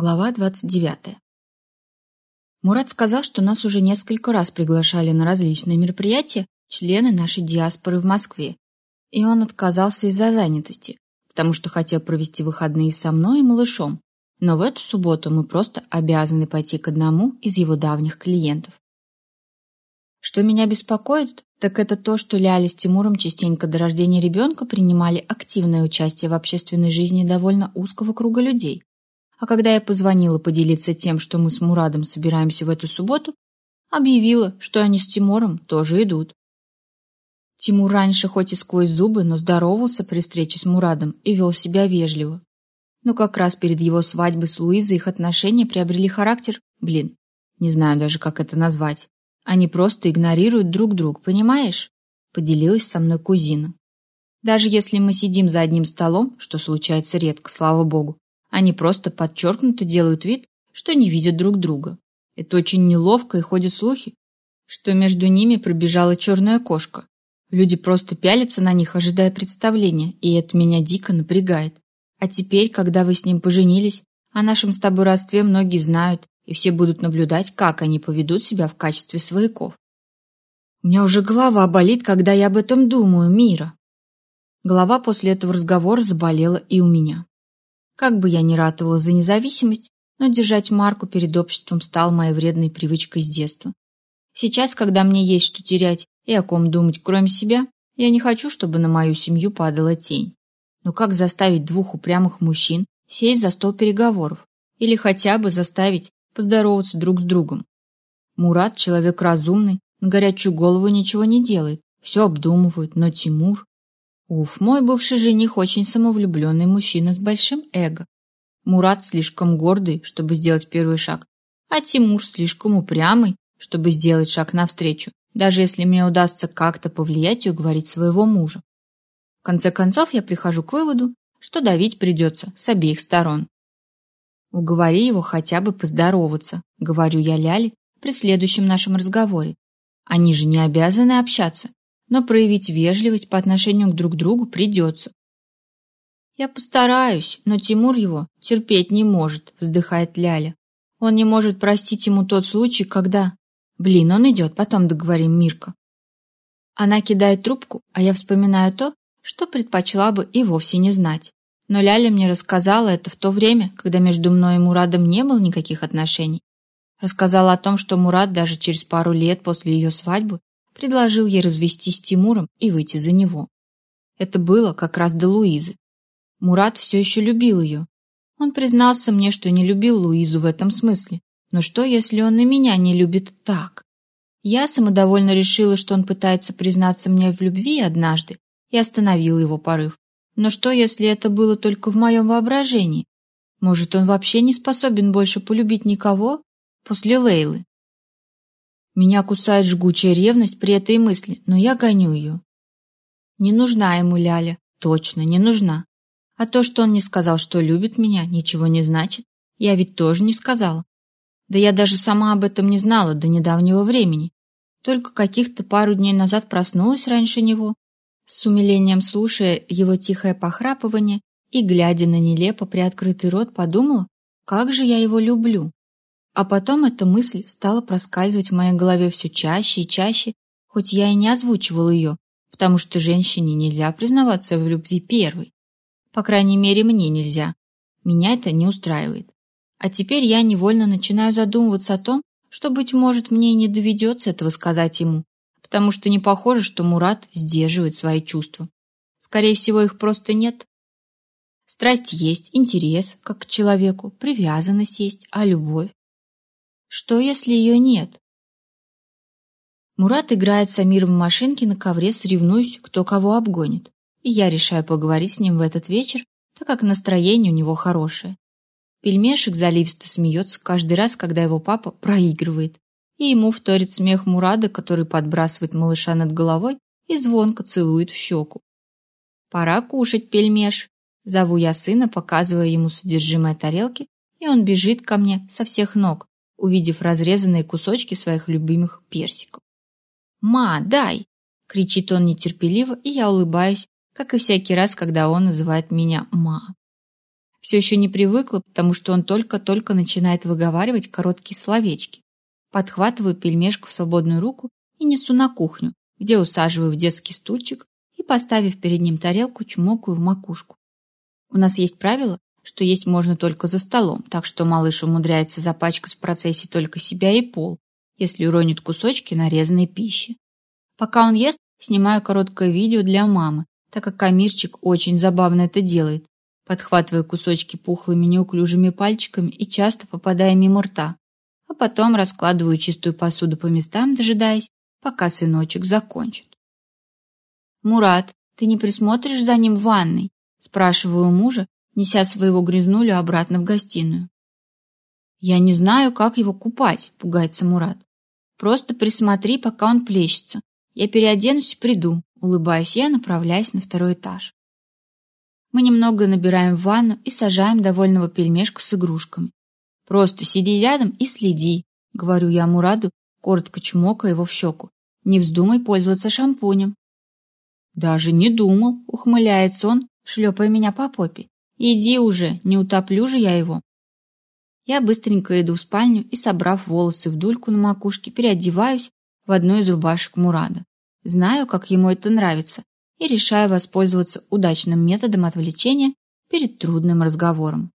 Глава 29. Мурат сказал, что нас уже несколько раз приглашали на различные мероприятия члены нашей диаспоры в Москве, и он отказался из-за занятости, потому что хотел провести выходные со мной и малышом, но в эту субботу мы просто обязаны пойти к одному из его давних клиентов. Что меня беспокоит, так это то, что Ляля с Тимуром частенько до рождения ребенка принимали активное участие в общественной жизни довольно узкого круга людей, а когда я позвонила поделиться тем, что мы с Мурадом собираемся в эту субботу, объявила, что они с Тимуром тоже идут. Тимур раньше хоть и сквозь зубы, но здоровался при встрече с Мурадом и вел себя вежливо. Но как раз перед его свадьбой с Луизой их отношения приобрели характер, блин, не знаю даже, как это назвать. Они просто игнорируют друг друга, понимаешь? Поделилась со мной кузина. Даже если мы сидим за одним столом, что случается редко, слава богу, они просто подчеркнуто делают вид, что не видят друг друга. Это очень неловко, и ходят слухи, что между ними пробежала черная кошка. Люди просто пялятся на них, ожидая представления, и это меня дико напрягает. А теперь, когда вы с ним поженились, о нашем с тобой родстве многие знают, и все будут наблюдать, как они поведут себя в качестве свояков. У меня уже голова болит, когда я об этом думаю, Мира. Голова после этого разговора заболела и у меня. Как бы я ни ратовала за независимость, но держать марку перед обществом стал моей вредной привычкой с детства. Сейчас, когда мне есть что терять и о ком думать, кроме себя, я не хочу, чтобы на мою семью падала тень. Но как заставить двух упрямых мужчин сесть за стол переговоров? Или хотя бы заставить поздороваться друг с другом? Мурат – человек разумный, на горячую голову ничего не делает, все обдумывает, но Тимур... Уф, мой бывший жених очень самовлюбленный мужчина с большим эго. Мурат слишком гордый, чтобы сделать первый шаг, а Тимур слишком упрямый, чтобы сделать шаг навстречу, даже если мне удастся как-то повлиять и уговорить своего мужа. В конце концов, я прихожу к выводу, что давить придется с обеих сторон. Уговори его хотя бы поздороваться, говорю я Ляле при следующем нашем разговоре. Они же не обязаны общаться, но проявить вежливость по отношению к друг другу придется. «Я постараюсь, но Тимур его терпеть не может», — вздыхает Ляля. «Он не может простить ему тот случай, когда...» «Блин, он идет, потом договорим, Мирка». Она кидает трубку, а я вспоминаю то, что предпочла бы и вовсе не знать. Но Ляля мне рассказала это в то время, когда между мной и Мурадом не было никаких отношений. Рассказала о том, что Мурад даже через пару лет после ее свадьбы предложил ей развестись с Тимуром и выйти за него. Это было как раз до Луизы. Мурат все еще любил ее. Он признался мне, что не любил Луизу в этом смысле. Но что, если он и меня не любит так? Я самодовольно решила, что он пытается признаться мне в любви однажды, и остановила его порыв. Но что, если это было только в моем воображении? Может, он вообще не способен больше полюбить никого после Лейлы? Меня кусает жгучая ревность при этой мысли, но я гоню ее. Не нужна ему Ляля, точно не нужна. А то, что он не сказал, что любит меня, ничего не значит. Я ведь тоже не сказала. Да я даже сама об этом не знала до недавнего времени. Только каких-то пару дней назад проснулась раньше него, с умилением слушая его тихое похрапывание и, глядя на нелепо приоткрытый рот, подумала, как же я его люблю. А потом эта мысль стала проскальзывать в моей голове все чаще и чаще, хоть я и не озвучивал ее, потому что женщине нельзя признаваться в любви первой. По крайней мере, мне нельзя. Меня это не устраивает. А теперь я невольно начинаю задумываться о том, что, быть может, мне не доведется этого сказать ему, потому что не похоже, что Мурат сдерживает свои чувства. Скорее всего, их просто нет. Страсть есть, интерес, как к человеку, привязанность есть, а любовь? Что, если ее нет? Мурат играет с Амиром в машинке на ковре, соревнуюсь, кто кого обгонит. И я решаю поговорить с ним в этот вечер, так как настроение у него хорошее. Пельмешек заливисто смеется каждый раз, когда его папа проигрывает. И ему вторит смех Мурада, который подбрасывает малыша над головой и звонко целует в щеку. «Пора кушать, пельмеш!» Зову я сына, показывая ему содержимое тарелки, и он бежит ко мне со всех ног, увидев разрезанные кусочки своих любимых персиков. «Ма, дай!» — кричит он нетерпеливо, и я улыбаюсь, как и всякий раз, когда он называет меня «ма». Все еще не привыкла, потому что он только-только начинает выговаривать короткие словечки. Подхватываю пельмешку в свободную руку и несу на кухню, где усаживаю в детский стульчик и, поставив перед ним тарелку, чмокаю в макушку. У нас есть правило, что есть можно только за столом, так что малыш умудряется запачкать в процессе только себя и пол, если уронит кусочки нарезанной пищи. Пока он ест, снимаю короткое видео для мамы, так как Амирчик очень забавно это делает, подхватывая кусочки пухлыми неуклюжими пальчиками и часто попадая мимо рта, а потом раскладываю чистую посуду по местам, дожидаясь, пока сыночек закончит. «Мурат, ты не присмотришь за ним в ванной?» спрашиваю мужа, неся своего грязнулю обратно в гостиную. «Я не знаю, как его купать», — пугается Мурат. «Просто присмотри, пока он плещется. Я переоденусь и приду», — улыбаюсь я, направляясь на второй этаж. Мы немного набираем в ванну и сажаем довольного пельмешку с игрушками. «Просто сиди рядом и следи», — говорю я Мураду, коротко чмокая его в щеку. «Не вздумай пользоваться шампунем». «Даже не думал», — ухмыляется он, шлепая меня по попе. «Иди уже, не утоплю же я его». Я быстренько иду в спальню и, собрав волосы в дульку на макушке, переодеваюсь в одну из рубашек Мурада. Знаю, как ему это нравится, и решаю воспользоваться удачным методом отвлечения перед трудным разговором.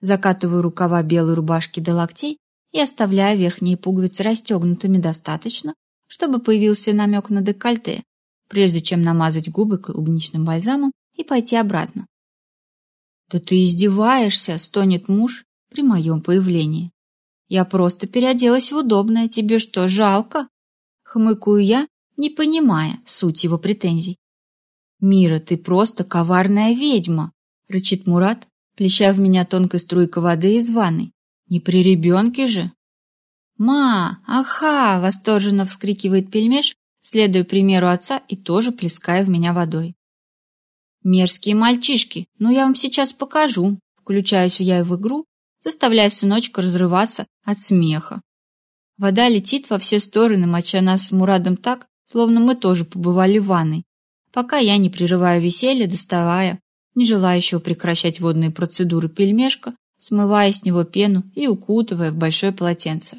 Закатываю рукава белой рубашки до локтей и оставляю верхние пуговицы расстегнутыми достаточно, чтобы появился намек на декольте, прежде чем намазать губы клубничным бальзамом и пойти обратно. «Да ты издеваешься!» — стонет муж при моем появлении. «Я просто переоделась в удобное. Тебе что, жалко?» Хмыкаю я, не понимая суть его претензий. «Мира, ты просто коварная ведьма!» — рычит Мурат, плеща в меня тонкой струйкой воды из ванной. «Не при ребенке же!» «Ма! Аха!» — восторженно вскрикивает пельмеш, следуя примеру отца и тоже плеская в меня водой. «Мерзкие мальчишки! Ну я вам сейчас покажу!» Включаюсь я в игру, заставляя сыночка разрываться от смеха. Вода летит во все стороны, моча нас с Мурадом так, словно мы тоже побывали в ванной, пока я не прерываю веселье, доставая, не желающего прекращать водные процедуры пельмешка, смывая с него пену и укутывая в большое полотенце.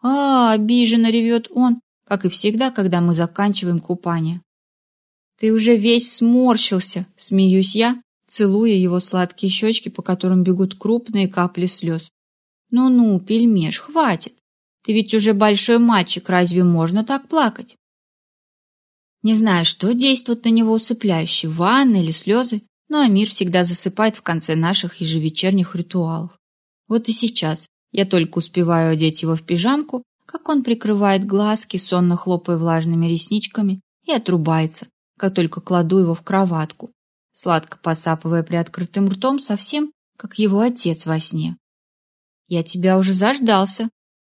А, обиженно ревет он, как и всегда, когда мы заканчиваем купание. Ты уже весь сморщился, смеюсь я, целуя его сладкие щечки, по которым бегут крупные капли слез. Ну-ну, пельмеш, хватит. Ты ведь уже большой мальчик, разве можно так плакать? Не знаю, что действует на него усыпляюще, ванна или слезы, но Амир всегда засыпает в конце наших ежевечерних ритуалов. Вот и сейчас я только успеваю одеть его в пижамку, как он прикрывает глазки, сонно хлопая влажными ресничками, и отрубается, как только кладу его в кроватку, сладко посапывая приоткрытым ртом совсем, как его отец во сне. «Я тебя уже заждался!»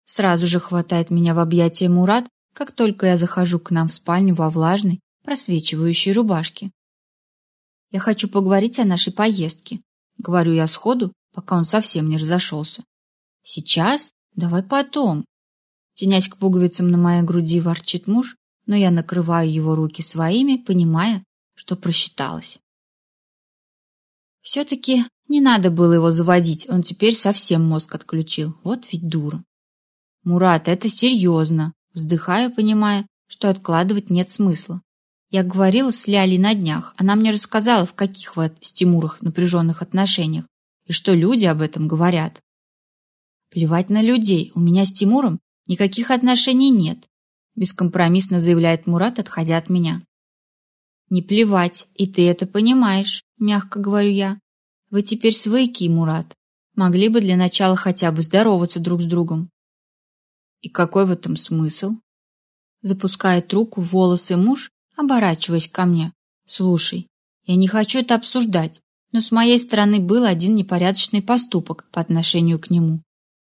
Сразу же хватает меня в объятия Мурат, как только я захожу к нам в спальню во влажной, просвечивающей рубашке. «Я хочу поговорить о нашей поездке», — говорю я сходу, пока он совсем не разошелся. «Сейчас? Давай потом». Тенясь к пуговицам на моей груди, ворчит муж, но я накрываю его руки своими, понимая, что просчиталась. Все-таки не надо было его заводить, он теперь совсем мозг отключил. Вот ведь дура. Мурат, это серьезно. Вздыхаю, понимая, что откладывать нет смысла. Я говорила с Лялей на днях. Она мне рассказала, в каких вы с Тимурах напряженных отношениях и что люди об этом говорят. Плевать на людей. У меня с Тимуром никаких отношений нет. Бескомпромиссно заявляет Мурат, отходя от меня. Не плевать, и ты это понимаешь, мягко говорю я. Вы теперь свояки, Мурат. Могли бы для начала хотя бы здороваться друг с другом. И какой в этом смысл? Запускает руку в волосы муж, оборачиваясь ко мне. Слушай, я не хочу это обсуждать, но с моей стороны был один непорядочный поступок по отношению к нему.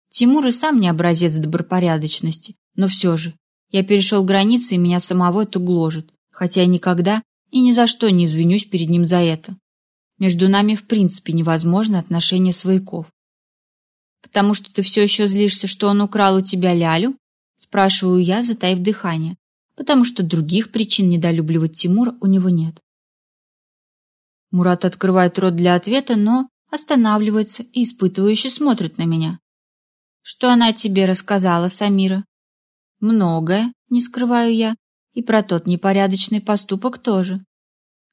Тимур и сам не образец добропорядочности, но все же, я перешел границы, и меня самого это гложет, хотя я никогда и ни за что не извинюсь перед ним за это. Между нами в принципе невозможно отношения свояков. «Потому что ты все еще злишься, что он украл у тебя лялю?» Спрашиваю я, затаив дыхание, потому что других причин недолюбливать Тимура у него нет. Мурат открывает рот для ответа, но останавливается и испытывающе смотрит на меня. Что она тебе рассказала, Самира? Многое, не скрываю я, и про тот непорядочный поступок тоже.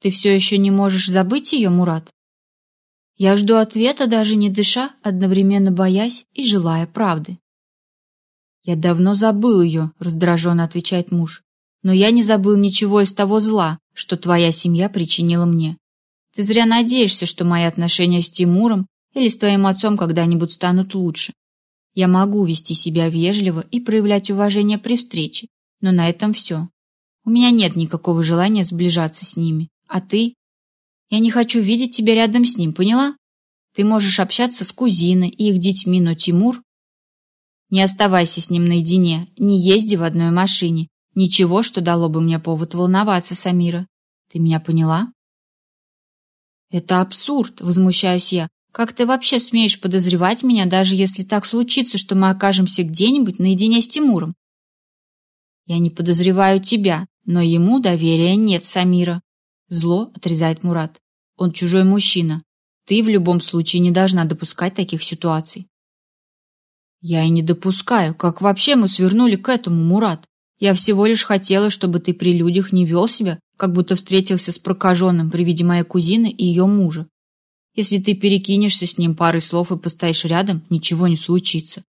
Ты все еще не можешь забыть ее, Мурат? Я жду ответа, даже не дыша, одновременно боясь и желая правды. «Я давно забыл ее», — раздраженно отвечает муж. «Но я не забыл ничего из того зла, что твоя семья причинила мне. Ты зря надеешься, что мои отношения с Тимуром или с твоим отцом когда-нибудь станут лучше. Я могу вести себя вежливо и проявлять уважение при встрече, но на этом все. У меня нет никакого желания сближаться с ними. А ты? Я не хочу видеть тебя рядом с ним, поняла? Ты можешь общаться с кузиной и их детьми, но Тимур не оставайся с ним наедине, не езди в одной машине. Ничего, что дало бы мне повод волноваться, Самира. Ты меня поняла? Это абсурд, возмущаюсь я. Как ты вообще смеешь подозревать меня, даже если так случится, что мы окажемся где-нибудь наедине с Тимуром? Я не подозреваю тебя, но ему доверия нет, Самира. Зло отрезает Мурат. Он чужой мужчина. Ты в любом случае не должна допускать таких ситуаций. Я и не допускаю, как вообще мы свернули к этому, Мурат. Я всего лишь хотела, чтобы ты при людях не вел себя, как будто встретился с прокаженным при виде моей кузины и ее мужа. Если ты перекинешься с ним парой слов и постоишь рядом, ничего не случится.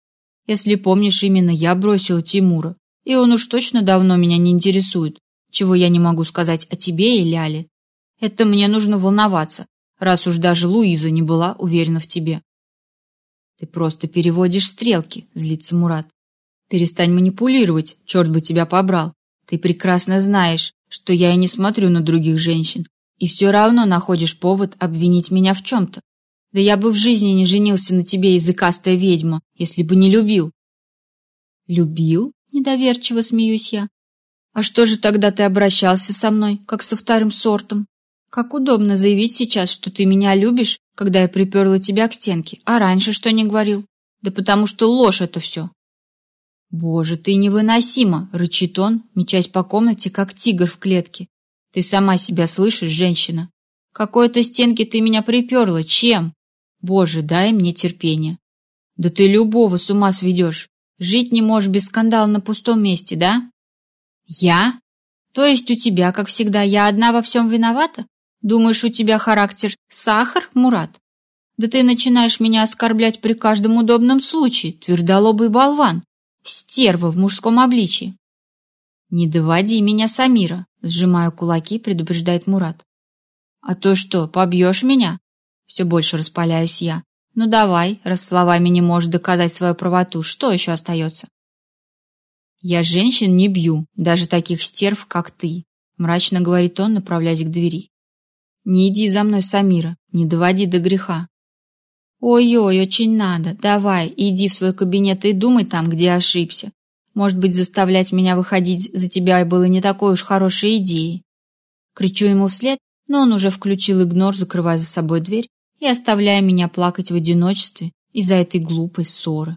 Если помнишь, именно я бросила Тимура, и он уж точно давно меня не интересует, чего я не могу сказать о тебе и Ляле. Это мне нужно волноваться, раз уж даже Луиза не была уверена в тебе. Ты просто переводишь стрелки, злится Мурат. Перестань манипулировать, черт бы тебя побрал. Ты прекрасно знаешь, что я и не смотрю на других женщин, и все равно находишь повод обвинить меня в чем-то. Да я бы в жизни не женился на тебе, языкастая ведьма, если бы не любил. Любил? Недоверчиво смеюсь я. А что же тогда ты обращался со мной, как со вторым сортом? Как удобно заявить сейчас, что ты меня любишь, когда я приперла тебя к стенке, а раньше что не говорил? Да потому что ложь это все. Боже, ты невыносима, рычит он, мечась по комнате, как тигр в клетке. Ты сама себя слышишь, женщина? Какой-то стенке ты меня приперла, чем? Боже, дай мне терпение. Да ты любого с ума сведешь. Жить не можешь без скандала на пустом месте, да? Я? То есть у тебя, как всегда, я одна во всем виновата? Думаешь, у тебя характер сахар, Мурат? Да ты начинаешь меня оскорблять при каждом удобном случае, твердолобый болван, стерва в мужском обличии. Не доводи меня, Самира, сжимая кулаки, предупреждает Мурат. А то что, побьешь меня? Все больше распаляюсь я. Ну давай, раз словами не можешь доказать свою правоту, что еще остается? Я женщин не бью, даже таких стерв, как ты, мрачно говорит он, направляясь к двери. Не иди за мной, Самира, не доводи до греха. Ой-ой, очень надо. Давай, иди в свой кабинет и думай там, где ошибся. Может быть, заставлять меня выходить за тебя было не такой уж хорошей идеей. Кричу ему вслед, но он уже включил игнор, закрывая за собой дверь и оставляя меня плакать в одиночестве из-за этой глупой ссоры.